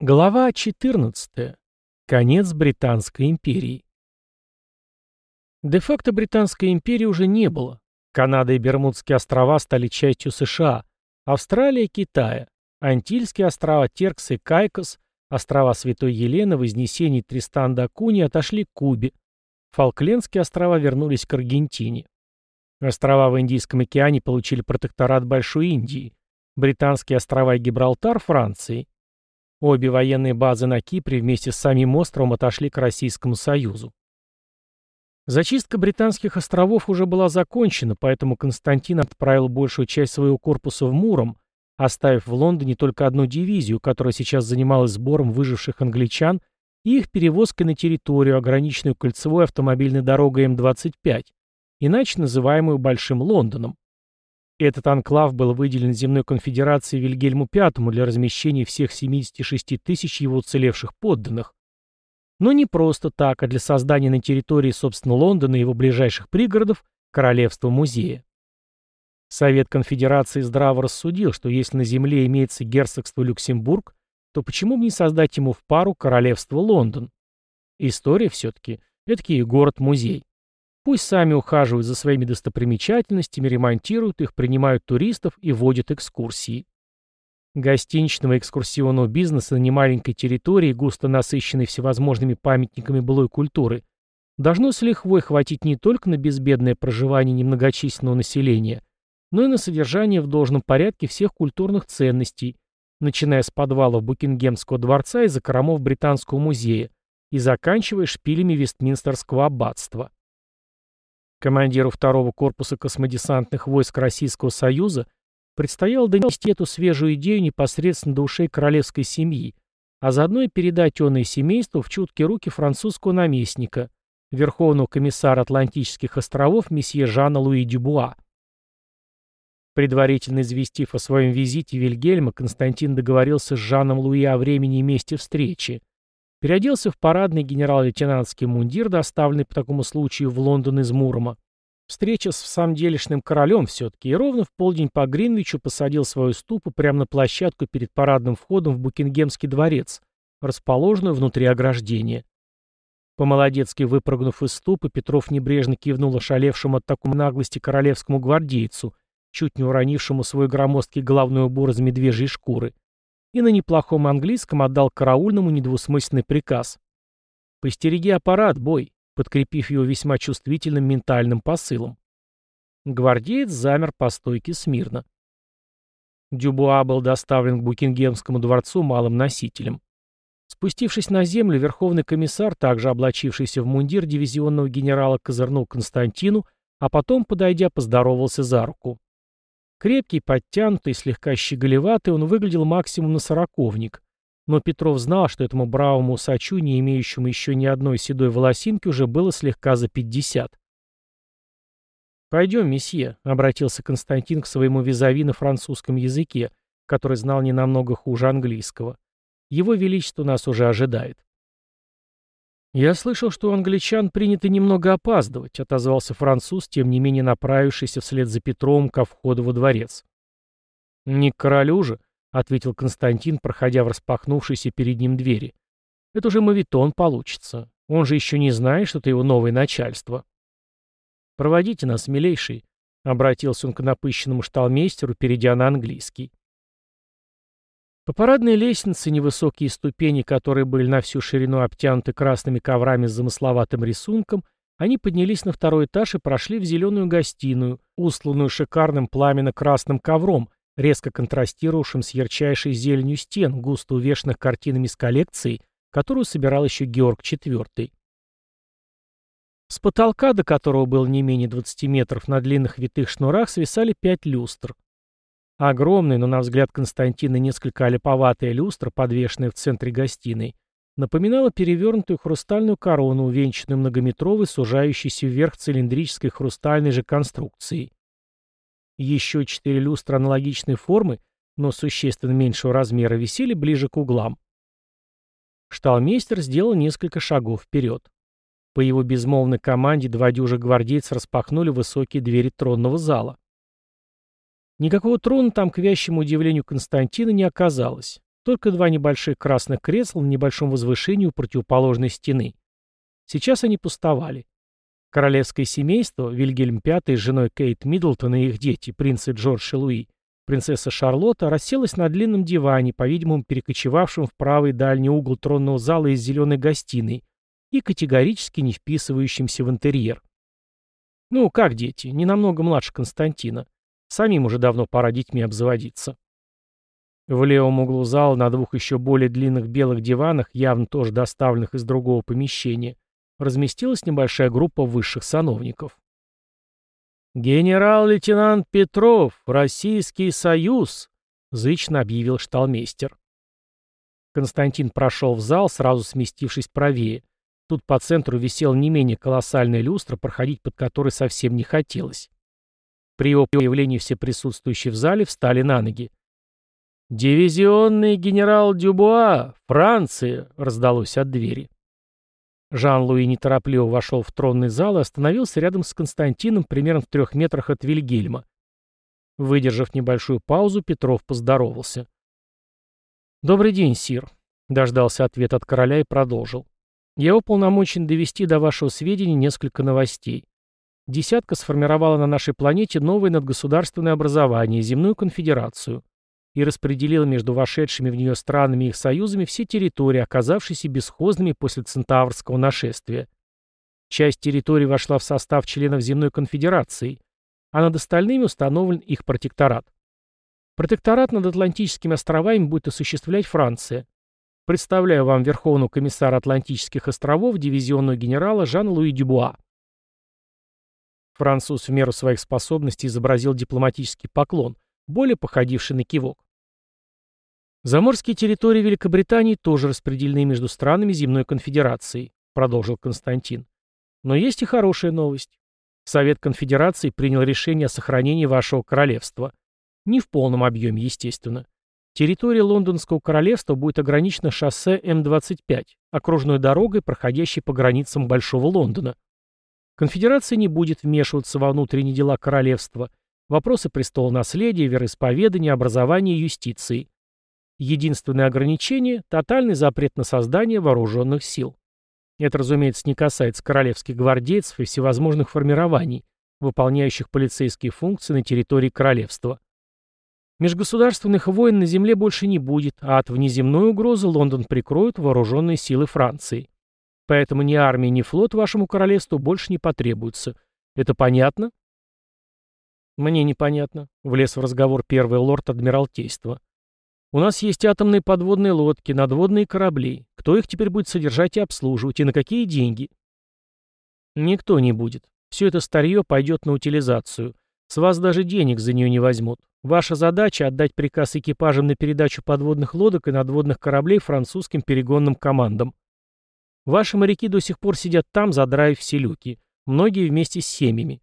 Глава 14. Конец Британской империи. Де-факто Британской империи уже не было. Канада и Бермудские острова стали частью США, Австралия – Китая, Антильские острова Теркс и Кайкос, острова Святой Елены, Вознесений Тристан да Куни отошли к Кубе, Фолклендские острова вернулись к Аргентине. Острова в Индийском океане получили протекторат Большой Индии, Британские острова и Гибралтар – Франции – Обе военные базы на Кипре вместе с самим островом отошли к Российскому Союзу. Зачистка британских островов уже была закончена, поэтому Константин отправил большую часть своего корпуса в Муром, оставив в Лондоне только одну дивизию, которая сейчас занималась сбором выживших англичан и их перевозкой на территорию, ограниченную кольцевой автомобильной дорогой М-25, иначе называемую Большим Лондоном. Этот анклав был выделен Земной конфедерацией Вильгельму V для размещения всех 76 тысяч его уцелевших подданных. Но не просто так, а для создания на территории, собственно, Лондона и его ближайших пригородов Королевства музея. Совет конфедерации здраво рассудил, что если на земле имеется герцогство Люксембург, то почему бы не создать ему в пару Королевство Лондон? История все-таки – это город-музей. Пусть сами ухаживают за своими достопримечательностями, ремонтируют их, принимают туристов и водят экскурсии. Гостиничного экскурсионного бизнеса на немаленькой территории, густо насыщенной всевозможными памятниками былой культуры, должно с лихвой хватить не только на безбедное проживание немногочисленного населения, но и на содержание в должном порядке всех культурных ценностей, начиная с подвалов Букингемского дворца и закромов Британского музея и заканчивая шпилями Вестминстерского аббатства. Командиру второго корпуса космодесантных войск Российского Союза предстояло донести эту свежую идею непосредственно до ушей королевской семьи, а заодно и передать онное семейству в чуткие руки французского наместника, верховного комиссара Атлантических островов месье Жана Луи Дюбуа. Предварительно известив о своем визите Вильгельма, Константин договорился с Жаном Луи о времени и месте встречи, Переоделся в парадный генерал-лейтенантский мундир, доставленный по такому случаю в Лондон из Мурома. Встреча с самделишным королем все-таки, и ровно в полдень по Гринвичу посадил свою ступу прямо на площадку перед парадным входом в Букингемский дворец, расположенную внутри ограждения. По-молодецки выпрыгнув из ступы, Петров небрежно кивнул ошалевшему от такой наглости королевскому гвардейцу, чуть не уронившему свой громоздкий головной убор из медвежьей шкуры и на неплохом английском отдал караульному недвусмысленный приказ. «Постереги аппарат, бой», подкрепив его весьма чувствительным ментальным посылом. Гвардеец замер по стойке смирно. Дюбуа был доставлен к Букингемскому дворцу малым носителем. Спустившись на землю, верховный комиссар, также облачившийся в мундир дивизионного генерала, козырнул Константину, а потом, подойдя, поздоровался за руку. Крепкий, подтянутый, слегка щеголеватый, он выглядел максимум на сороковник. Но Петров знал, что этому бравому усачу, не имеющему еще ни одной седой волосинки, уже было слегка за пятьдесят. «Пойдем, месье», — обратился Константин к своему визави на французском языке, который знал не намного хуже английского. «Его Величество нас уже ожидает». «Я слышал, что у англичан принято немного опаздывать», — отозвался француз, тем не менее направившийся вслед за Петровым ко входу во дворец. «Не к королю же», — ответил Константин, проходя в распахнувшиеся перед ним двери. «Это уже мавитон получится. Он же еще не знает, что ты его новое начальство». «Проводите нас, милейший», — обратился он к напыщенному шталмейстеру, перейдя на английский. По парадной лестнице, невысокие ступени, которые были на всю ширину обтянуты красными коврами с замысловатым рисунком, они поднялись на второй этаж и прошли в зеленую гостиную, устланную шикарным пламенно-красным ковром, резко контрастировавшим с ярчайшей зеленью стен, густо увешанных картинами с коллекцией, которую собирал еще Георг IV. С потолка, до которого было не менее 20 метров, на длинных витых шнурах свисали пять люстр. Огромная, но, на взгляд Константина, несколько олиповатая люстра, подвешенная в центре гостиной, напоминала перевернутую хрустальную корону, увенчанную многометровой, сужающейся вверх цилиндрической хрустальной же конструкцией. Еще четыре люстры аналогичной формы, но существенно меньшего размера, висели ближе к углам. Шталмейстер сделал несколько шагов вперед. По его безмолвной команде два дюжа гвардейцев распахнули высокие двери тронного зала. Никакого трона там, к вящему удивлению Константина, не оказалось. только два небольших красных кресла на небольшом возвышении у противоположной стены. Сейчас они пустовали. Королевское семейство, Вильгельм V с женой Кейт Миддлтон и их дети, принцы Джордж и Луи, принцесса Шарлотта, расселась на длинном диване, по-видимому, перекочевавшем в правый дальний угол тронного зала из зеленой гостиной и категорически не вписывающимся в интерьер. Ну, как дети, не намного младше Константина. Самим уже давно пора детьми обзаводиться. В левом углу зала на двух еще более длинных белых диванах, явно тоже доставленных из другого помещения, разместилась небольшая группа высших сановников. «Генерал-лейтенант Петров, Российский Союз!» — зычно объявил шталмейстер. Константин прошел в зал, сразу сместившись правее. Тут по центру висел не менее колоссальная люстра, проходить под которой совсем не хотелось. При его появлении все присутствующие в зале встали на ноги. «Дивизионный генерал Дюбуа! Франция!» — раздалось от двери. Жан-Луи неторопливо вошел в тронный зал и остановился рядом с Константином примерно в трех метрах от Вильгельма. Выдержав небольшую паузу, Петров поздоровался. «Добрый день, сир», — дождался ответ от короля и продолжил. «Я уполномочен довести до вашего сведения несколько новостей. Десятка сформировала на нашей планете новое надгосударственное образование, земную конфедерацию и распределила между вошедшими в нее странами и их союзами все территории, оказавшиеся бесхозными после Центаврского нашествия. Часть территорий вошла в состав членов Земной конфедерации, а над остальными установлен их протекторат. Протекторат над Атлантическими островами будет осуществлять Франция. Представляю вам Верховного комиссара Атлантических островов, дивизионного генерала Жан-Луи Дюбуа. Француз в меру своих способностей изобразил дипломатический поклон – более походивший на кивок. Заморские территории Великобритании тоже распределены между странами Земной конфедерации, продолжил Константин. Но есть и хорошая новость. Совет конфедерации принял решение о сохранении вашего королевства. Не в полном объеме, естественно. Территория Лондонского королевства будет ограничена шоссе М-25, окружной дорогой, проходящей по границам Большого Лондона. Конфедерация не будет вмешиваться во внутренние дела королевства, Вопросы престола наследия, вероисповедания, образования и юстиции. Единственное ограничение – тотальный запрет на создание вооруженных сил. Это, разумеется, не касается королевских гвардейцев и всевозможных формирований, выполняющих полицейские функции на территории королевства. Межгосударственных войн на земле больше не будет, а от внеземной угрозы Лондон прикроют вооруженные силы Франции. Поэтому ни армия, ни флот вашему королевству больше не потребуются. Это понятно? «Мне непонятно», — влез в разговор первый лорд Адмиралтейства. «У нас есть атомные подводные лодки, надводные корабли. Кто их теперь будет содержать и обслуживать, и на какие деньги?» «Никто не будет. Все это старье пойдет на утилизацию. С вас даже денег за нее не возьмут. Ваша задача — отдать приказ экипажам на передачу подводных лодок и надводных кораблей французским перегонным командам. Ваши моряки до сих пор сидят там, задраив все люки. Многие вместе с семьями.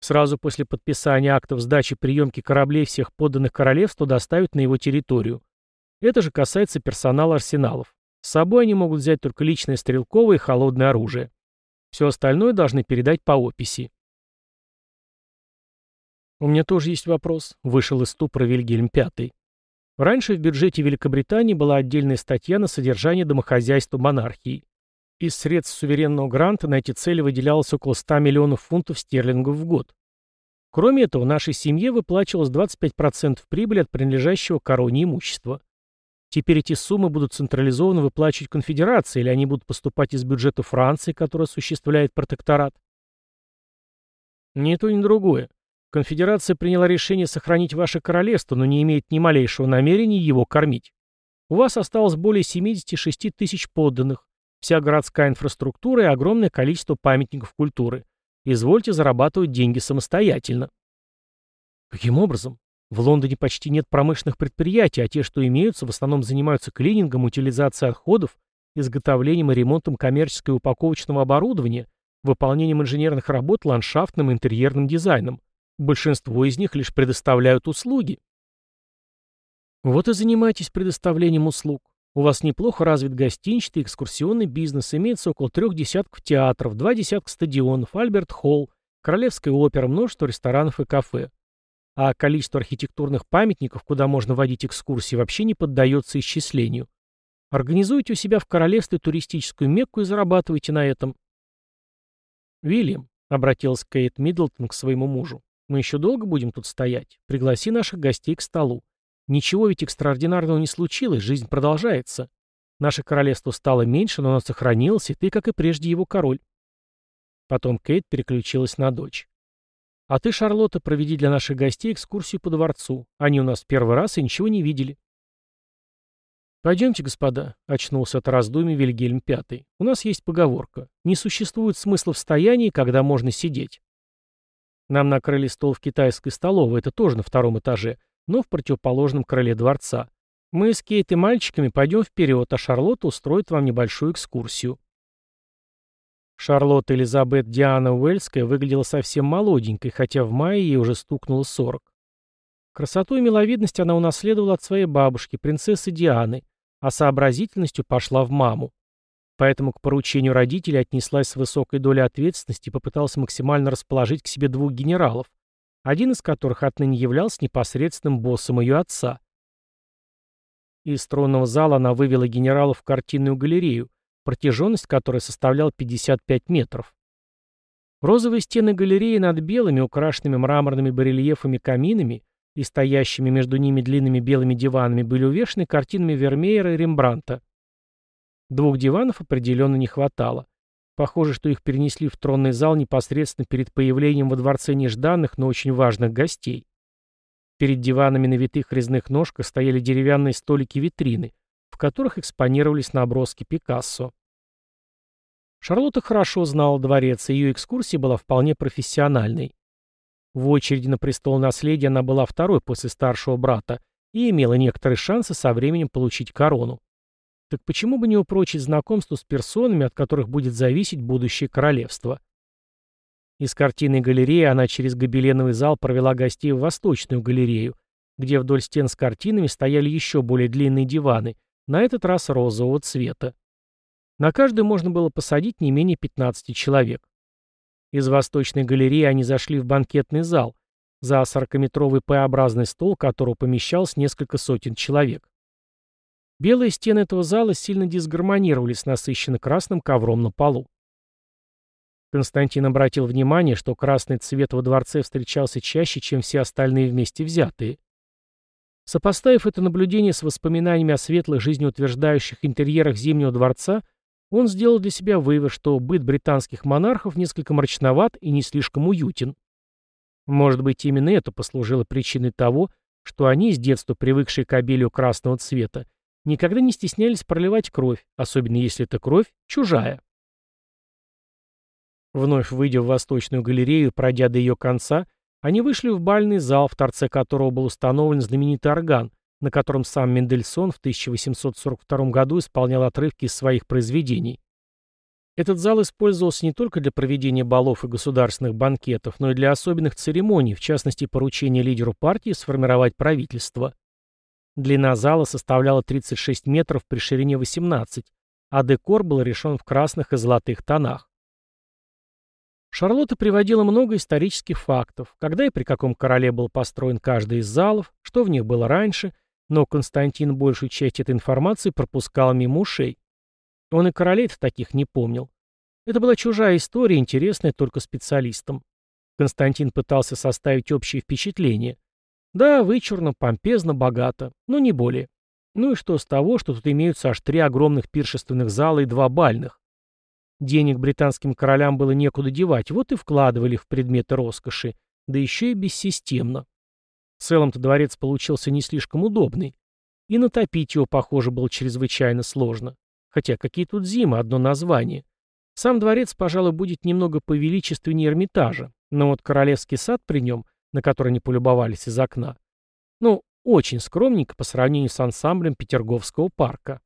Сразу после подписания актов сдачи приемки кораблей всех подданных королевству доставят на его территорию. Это же касается персонала арсеналов. С собой они могут взять только личное стрелковое и холодное оружие. Все остальное должны передать по описи. У меня тоже есть вопрос. Вышел из ступора Вильгельм V. Раньше в бюджете Великобритании была отдельная статья на содержание домохозяйства монархии. Из средств суверенного гранта на эти цели выделялось около 100 миллионов фунтов стерлингов в год. Кроме этого, нашей семье выплачивалось 25% прибыли от принадлежащего короне имущества. Теперь эти суммы будут централизованно выплачивать конфедерации, или они будут поступать из бюджета Франции, который осуществляет протекторат? Ни то, ни другое. Конфедерация приняла решение сохранить ваше королевство, но не имеет ни малейшего намерения его кормить. У вас осталось более 76 тысяч подданных, вся городская инфраструктура и огромное количество памятников культуры. Извольте зарабатывать деньги самостоятельно. Каким образом? В Лондоне почти нет промышленных предприятий, а те, что имеются, в основном занимаются клинингом, утилизацией отходов, изготовлением и ремонтом коммерческого и упаковочного оборудования, выполнением инженерных работ ландшафтным и интерьерным дизайном. Большинство из них лишь предоставляют услуги. Вот и занимайтесь предоставлением услуг. У вас неплохо развит гостиничный экскурсионный бизнес, имеется около трех десятков театров, два десятка стадионов, Альберт-Холл, Королевская опера, множество ресторанов и кафе. а количество архитектурных памятников, куда можно водить экскурсии, вообще не поддается исчислению. Организуйте у себя в королевстве туристическую мекку и зарабатывайте на этом. «Вильям», — обратилась Кейт Миддлтон к своему мужу, — «мы еще долго будем тут стоять? Пригласи наших гостей к столу. Ничего ведь экстраординарного не случилось, жизнь продолжается. Наше королевство стало меньше, но оно сохранилось, и ты, как и прежде, его король». Потом Кейт переключилась на дочь. «А ты, Шарлотта, проведи для наших гостей экскурсию по дворцу. Они у нас первый раз и ничего не видели». «Пойдемте, господа», — очнулся от раздумий Вильгельм V. «У нас есть поговорка. Не существует смысла в стоянии, когда можно сидеть». Нам накрыли стол в китайской столовой, это тоже на втором этаже, но в противоположном крыле дворца. Мы с Кейт и мальчиками пойдем вперед, а Шарлотта устроит вам небольшую экскурсию. Шарлотта Элизабет Диана Уэльская выглядела совсем молоденькой, хотя в мае ей уже стукнуло 40. Красоту и миловидность она унаследовала от своей бабушки, принцессы Дианы, а сообразительностью пошла в маму. Поэтому к поручению родителей отнеслась с высокой долей ответственности и попыталась максимально расположить к себе двух генералов, один из которых отныне являлся непосредственным боссом ее отца. Из тронного зала она вывела генералов в картинную галерею, протяженность которой составляла 55 метров. Розовые стены галереи над белыми, украшенными мраморными барельефами каминами и стоящими между ними длинными белыми диванами были увешаны картинами Вермеера и Рембранта. Двух диванов определенно не хватало. Похоже, что их перенесли в тронный зал непосредственно перед появлением во дворце нежданных, но очень важных гостей. Перед диванами на витых резных ножках стояли деревянные столики-витрины, в которых экспонировались наброски Пикассо. Шарлотта хорошо знала дворец, и ее экскурсия была вполне профессиональной. В очереди на престол наследия она была второй после старшего брата и имела некоторые шансы со временем получить корону. Так почему бы не упрочить знакомство с персонами, от которых будет зависеть будущее королевства? Из картинной галереи она через гобеленовый зал провела гостей в восточную галерею, где вдоль стен с картинами стояли еще более длинные диваны, на этот раз розового цвета. На каждый можно было посадить не менее 15 человек. Из восточной галереи они зашли в банкетный зал, за 40-метровый П-образный стол, которого помещалось несколько сотен человек. Белые стены этого зала сильно дисгармонировали с насыщенно красным ковром на полу. Константин обратил внимание, что красный цвет во дворце встречался чаще, чем все остальные вместе взятые. Сопоставив это наблюдение с воспоминаниями о светлых жизнеутверждающих интерьерах Зимнего дворца, он сделал для себя вывод, что быт британских монархов несколько мрачноват и не слишком уютен. Может быть, именно это послужило причиной того, что они, с детства привыкшие к обилию красного цвета, никогда не стеснялись проливать кровь, особенно если эта кровь чужая. Вновь выйдя в восточную галерею, пройдя до ее конца, они вышли в бальный зал, в торце которого был установлен знаменитый орган, на котором сам Мендельсон в 1842 году исполнял отрывки из своих произведений. Этот зал использовался не только для проведения балов и государственных банкетов, но и для особенных церемоний, в частности, поручения лидеру партии сформировать правительство. Длина зала составляла 36 метров при ширине 18, а декор был решен в красных и золотых тонах. Шарлотта приводила много исторических фактов, когда и при каком короле был построен каждый из залов, что в них было раньше – но Константин большую часть этой информации пропускал мимо ушей. Он и королей-то таких не помнил. Это была чужая история, интересная только специалистам. Константин пытался составить общее впечатление. Да, вычурно, помпезно, богато, но не более. Ну и что с того, что тут имеются аж три огромных пиршественных зала и два бальных? Денег британским королям было некуда девать, вот и вкладывали в предметы роскоши, да еще и бессистемно. В целом-то дворец получился не слишком удобный. И натопить его, похоже, было чрезвычайно сложно. Хотя какие тут зимы, одно название. Сам дворец, пожалуй, будет немного повеличественнее Эрмитажа, но вот королевский сад при нем, на который они полюбовались из окна, ну, очень скромненько по сравнению с ансамблем Петерговского парка.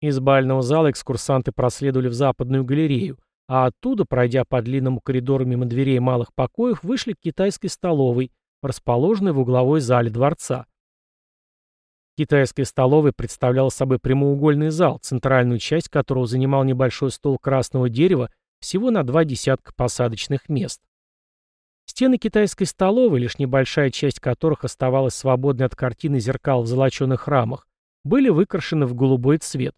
Из бального зала экскурсанты проследовали в западную галерею, а оттуда, пройдя по длинному коридору мимо дверей малых покоев, вышли к китайской столовой, расположенной в угловой зале дворца. Китайская столовая представляла собой прямоугольный зал, центральную часть которого занимал небольшой стол красного дерева всего на два десятка посадочных мест. Стены китайской столовой, лишь небольшая часть которых оставалась свободной от картины зеркал в золоченых рамах, были выкрашены в голубой цвет.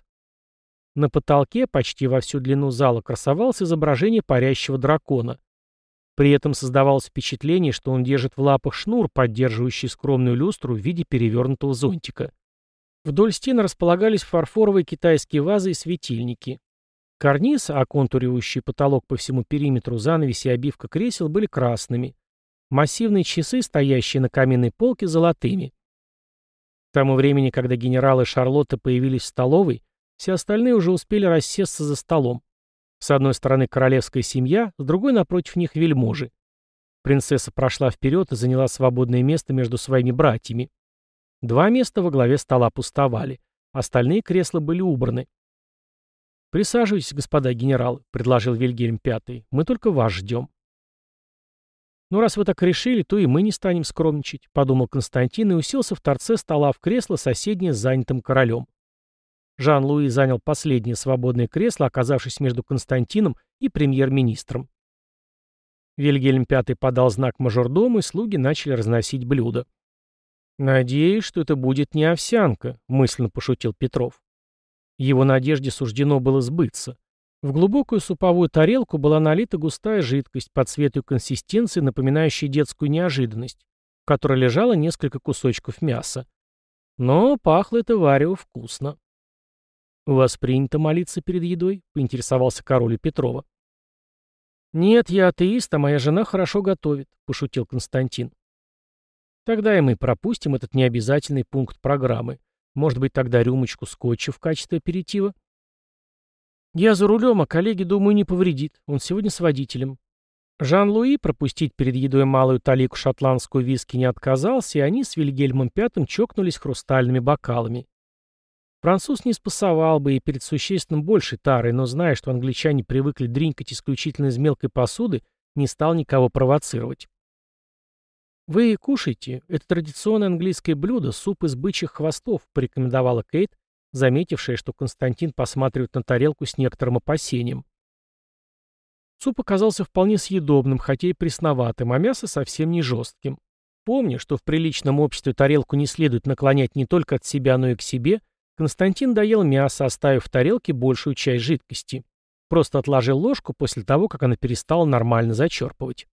На потолке почти во всю длину зала красовалось изображение парящего дракона. При этом создавалось впечатление, что он держит в лапах шнур, поддерживающий скромную люстру в виде перевернутого зонтика. Вдоль стен располагались фарфоровые китайские вазы и светильники. Карниз, оконтуривающий потолок по всему периметру, занавеси и обивка кресел были красными. Массивные часы, стоящие на каменной полке, золотыми. К тому времени, когда генерал и Шарлотта появились в столовой, все остальные уже успели рассесться за столом. С одной стороны королевская семья, с другой напротив них вельможи. Принцесса прошла вперед и заняла свободное место между своими братьями. Два места во главе стола пустовали. Остальные кресла были убраны. «Присаживайтесь, господа генералы», — предложил Вильгельм Пятый. «Мы только вас ждем». «Ну, раз вы так решили, то и мы не станем скромничать», — подумал Константин и уселся в торце стола в кресло, соседнее с занятым королем. Жан-Луи занял последнее свободное кресло, оказавшись между Константином и премьер-министром. Вильгельм V подал знак мажордому, и слуги начали разносить блюда. «Надеюсь, что это будет не овсянка», — мысленно пошутил Петров. Его надежде суждено было сбыться. В глубокую суповую тарелку была налита густая жидкость по цвету и консистенции, напоминающая детскую неожиданность, в которой лежало несколько кусочков мяса. Но пахло это варево вкусно. «У вас принято молиться перед едой?» — поинтересовался король Петрова. «Нет, я атеист, а моя жена хорошо готовит», — пошутил Константин. «Тогда и мы пропустим этот необязательный пункт программы. Может быть, тогда рюмочку скотча в качестве аперитива?» «Я за рулем, а коллеге, думаю, не повредит. Он сегодня с водителем». Жан-Луи пропустить перед едой малую талику шотландскую виски не отказался, и они с Вильгельмом Пятым чокнулись хрустальными бокалами. Француз не спасовал бы и перед существенным большей тарой, но, зная, что англичане привыкли дринкать исключительно из мелкой посуды, не стал никого провоцировать. «Вы кушайте. Это традиционное английское блюдо, суп из бычьих хвостов», — порекомендовала Кейт, заметившая, что Константин посматривает на тарелку с некоторым опасением. Суп оказался вполне съедобным, хотя и пресноватым, а мясо совсем не жестким. Помня, что в приличном обществе тарелку не следует наклонять не только от себя, но и к себе, — Константин доел мясо, оставив в тарелке большую часть жидкости. Просто отложил ложку после того, как она перестала нормально зачерпывать.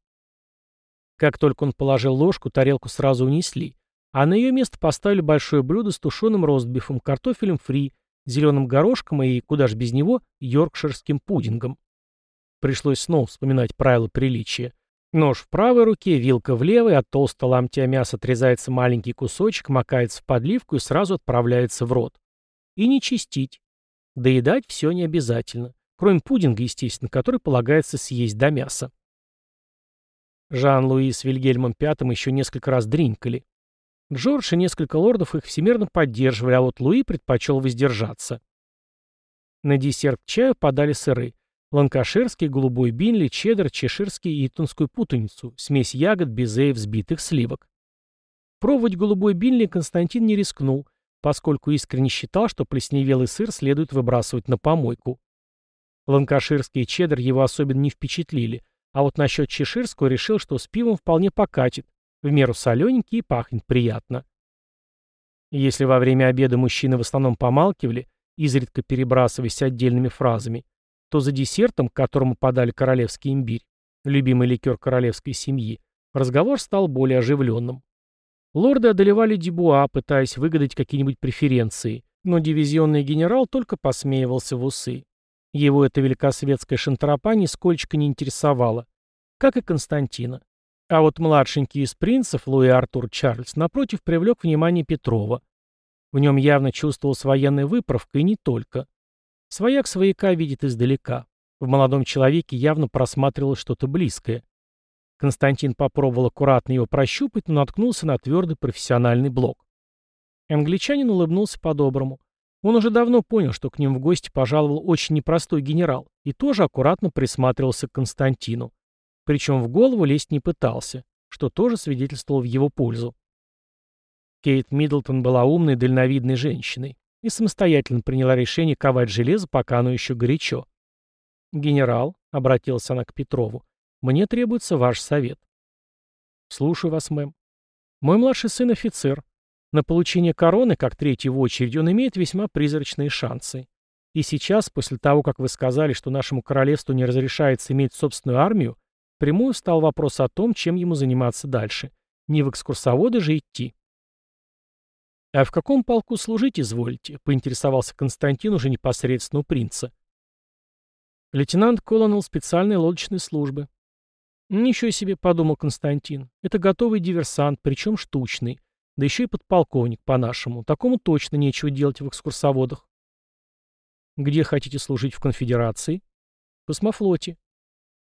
Как только он положил ложку, тарелку сразу унесли, а на ее место поставили большое блюдо с тушеным ростбифом, картофелем фри, зеленым горошком и, куда ж без него, йоркширским пудингом. Пришлось снова вспоминать правила приличия. Нож в правой руке, вилка в левой, от толстого ломтя мяса отрезается маленький кусочек, макается в подливку и сразу отправляется в рот. И не чистить. Доедать все не обязательно. Кроме пудинга, естественно, который полагается съесть до мяса. Жан-Луи с Вильгельмом Пятым еще несколько раз дринкали. Джордж и несколько лордов их всемирно поддерживали, а вот Луи предпочел воздержаться. На десерт к чаю подали сыры. Ланкаширский, голубой бинли, чеддер, чеширский и итонскую путаницу, смесь ягод, безе и взбитых сливок. Пробовать голубой бинли Константин не рискнул, поскольку искренне считал, что плесневелый сыр следует выбрасывать на помойку. Ланкаширский и чеддер его особенно не впечатлили, а вот насчет чеширского решил, что с пивом вполне покатит, в меру солененький и пахнет приятно. Если во время обеда мужчины в основном помалкивали, изредка перебрасываясь отдельными фразами, то за десертом, к которому подали королевский имбирь, любимый ликер королевской семьи, разговор стал более оживленным. Лорды одолевали Дебуа, пытаясь выгадать какие-нибудь преференции, но дивизионный генерал только посмеивался в усы. Его эта великосветская шантропа нисколько не интересовала, как и Константина. А вот младшенький из принцев, Луи Артур Чарльз, напротив, привлек внимание Петрова. В нем явно чувствовалась военная выправка, и не только. Свояк свояка видит издалека. В молодом человеке явно просматривалось что-то близкое. Константин попробовал аккуратно его прощупать, но наткнулся на твердый профессиональный блок. Англичанин улыбнулся по-доброму. Он уже давно понял, что к ним в гости пожаловал очень непростой генерал, и тоже аккуратно присматривался к Константину. Причем в голову лезть не пытался, что тоже свидетельствовало в его пользу. Кейт Миддлтон была умной, дальновидной женщиной и самостоятельно приняла решение ковать железо, пока оно еще горячо. «Генерал», — обратился она к Петрову, мне требуется ваш совет. Слушаю вас, мэм. Мой младший сын офицер. На получение короны, как третий в очереди, он имеет весьма призрачные шансы. И сейчас, после того, как вы сказали, что нашему королевству не разрешается иметь собственную армию, прямую стал вопрос о том, чем ему заниматься дальше. Не в экскурсоводы же идти. «А в каком полку служить изволите?» — поинтересовался Константин уже непосредственно у принца. Лейтенант Колонел специальной лодочной службы. «Ничего себе», — подумал Константин. «Это готовый диверсант, причем штучный. Да еще и подполковник, по-нашему. Такому точно нечего делать в экскурсоводах». «Где хотите служить в конфедерации?» «В космофлоте».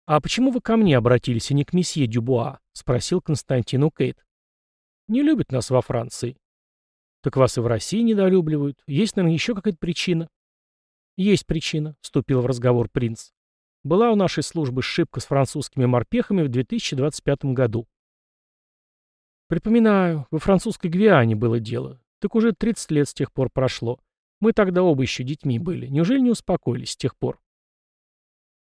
«А почему вы ко мне обратились, а не к месье Дюбуа?» — спросил Константин у Кейт. «Не любят нас во Франции». «Так вас и в России недолюбливают. Есть, наверное, еще какая-то причина?» «Есть причина», — вступил в разговор принц. «Была у нашей службы сшибка с французскими морпехами в 2025 году». «Припоминаю, во французской Гвиане было дело. Так уже 30 лет с тех пор прошло. Мы тогда оба еще детьми были. Неужели не успокоились с тех пор?»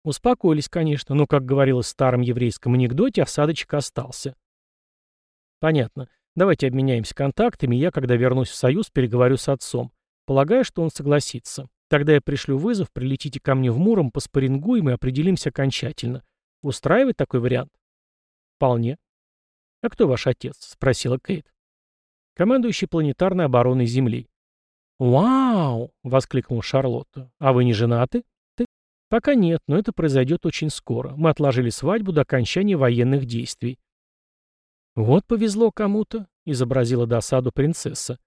Успокоились, конечно, но, как говорилось в старом еврейском анекдоте, осадочек остался. Понятно. Давайте обменяемся контактами, я, когда вернусь в Союз, переговорю с отцом. Полагаю, что он согласится. Тогда я пришлю вызов, прилетите ко мне в Муром, поспорингуем и определимся окончательно. Устраивает такой вариант? Вполне. А кто ваш отец? Спросила Кейт. Командующий планетарной обороной Земли. «Вау!» — воскликнул Шарлотта. «А вы не женаты?» Ты? «Пока нет, но это произойдет очень скоро. Мы отложили свадьбу до окончания военных действий». «Вот повезло кому-то», — изобразила досаду принцесса.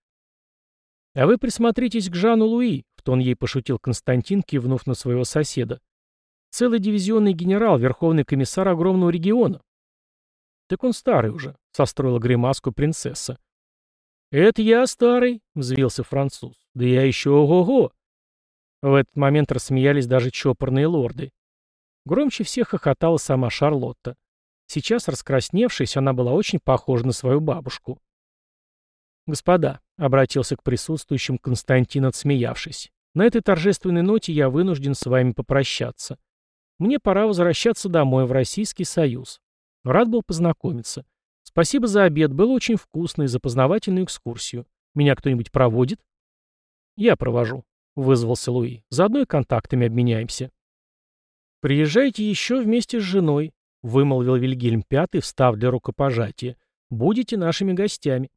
«А вы присмотритесь к Жану Луи», — в тон ей пошутил Константин, кивнув на своего соседа. «Целый дивизионный генерал, верховный комиссар огромного региона». «Так он старый уже», — состроила гримаску принцесса. «Это я старый», — взвился француз. «Да я еще ого-го!» В этот момент рассмеялись даже чопорные лорды. Громче всех хохотала сама Шарлотта. Сейчас, раскрасневшись, она была очень похожа на свою бабушку. «Господа», — обратился к присутствующим Константин, отсмеявшись, «на этой торжественной ноте я вынужден с вами попрощаться. Мне пора возвращаться домой, в Российский Союз. Рад был познакомиться. Спасибо за обед, было очень вкусно и за познавательную экскурсию. Меня кто-нибудь проводит?» «Я провожу», — вызвался Луи. «Заодно и контактами обменяемся». «Приезжайте еще вместе с женой», — вымолвил Вильгельм Пятый, встав для рукопожатия. «Будете нашими гостями».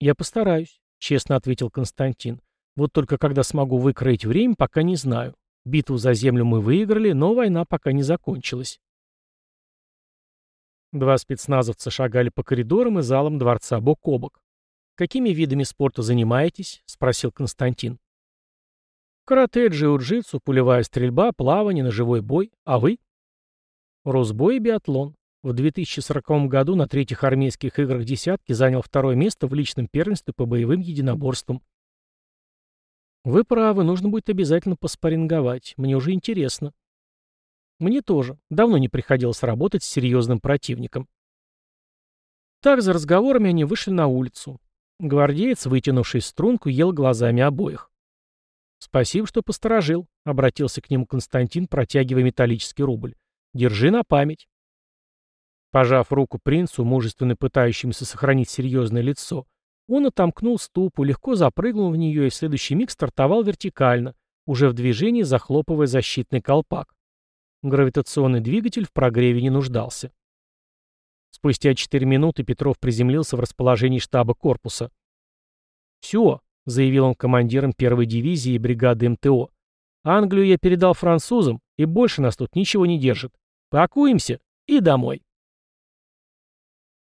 «Я постараюсь», — честно ответил Константин. «Вот только когда смогу выкроить время, пока не знаю. Битву за землю мы выиграли, но война пока не закончилась». Два спецназовца шагали по коридорам и залам дворца бок о бок. «Какими видами спорта занимаетесь?» — спросил Константин. «Карате, джиу-джитсу, пулевая стрельба, плавание, ножевой бой. А вы?» «Росбой и биатлон. В 2040 году на третьих армейских играх «десятки» занял второе место в личном первенстве по боевым единоборствам. Вы правы, нужно будет обязательно поспарринговать. Мне уже интересно. Мне тоже. Давно не приходилось работать с серьезным противником. Так, за разговорами они вышли на улицу. Гвардеец, вытянувшись в струнку, ел глазами обоих. «Спасибо, что посторожил», — обратился к нему Константин, протягивая металлический рубль. «Держи на память». Пожав руку принцу, мужественно пытающемуся сохранить серьезное лицо, он отомкнул ступу, легко запрыгнул в нее и в следующий миг стартовал вертикально, уже в движении захлопывая защитный колпак. Гравитационный двигатель в прогреве не нуждался. Спустя 4 минуты Петров приземлился в расположении штаба корпуса. «Все», — заявил он командиром первой дивизии и бригады МТО. «Англию я передал французам, и больше нас тут ничего не держит. Пакуемся и домой».